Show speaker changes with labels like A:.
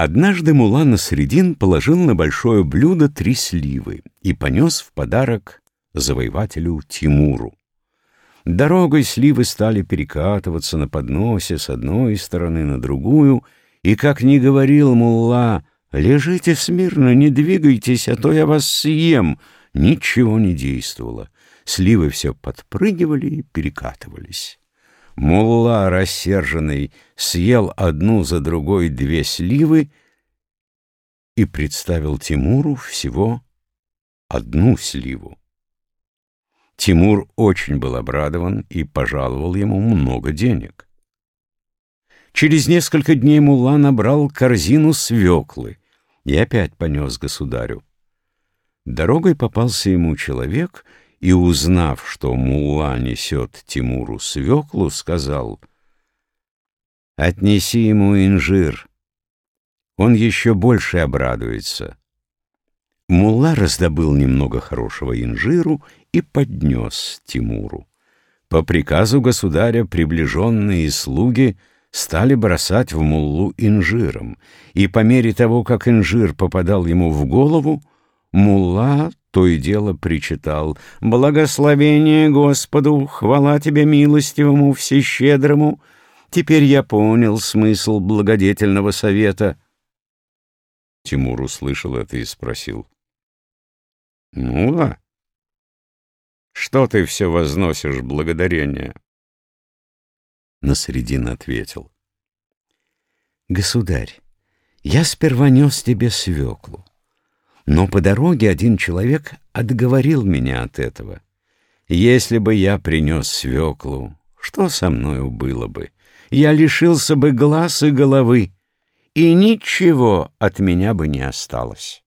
A: Однажды Мула Насредин положил на большое блюдо три сливы и понес в подарок завоевателю Тимуру. Дорогой сливы стали перекатываться на подносе с одной стороны на другую, и, как ни говорил Мулла, «Лежите смирно, не двигайтесь, а то я вас съем», ничего не действовало. Сливы все подпрыгивали и перекатывались. Мулла, рассерженный, съел одну за другой две сливы и представил Тимуру всего одну сливу. Тимур очень был обрадован и пожаловал ему много денег. Через несколько дней Мулла набрал корзину свеклы и опять понес государю. Дорогой попался ему человек — и, узнав, что мулла несет Тимуру свеклу, сказал, «Отнеси ему инжир, он еще больше обрадуется». Мулла раздобыл немного хорошего инжиру и поднес Тимуру. По приказу государя приближенные слуги стали бросать в муллу инжиром, и по мере того, как инжир попадал ему в голову, мулла то и дело причитал «Благословение Господу, хвала тебе милостивому, всещедрому! Теперь я понял смысл благодетельного совета». Тимур услышал это и спросил. «Ну да, что ты все возносишь благодарение?» Насредин ответил. «Государь, я сперва нес тебе свеклу. Но по дороге один человек отговорил меня от этого. Если бы я принес свеклу, что со мною было бы? Я лишился бы глаз и головы, и ничего от меня бы не осталось.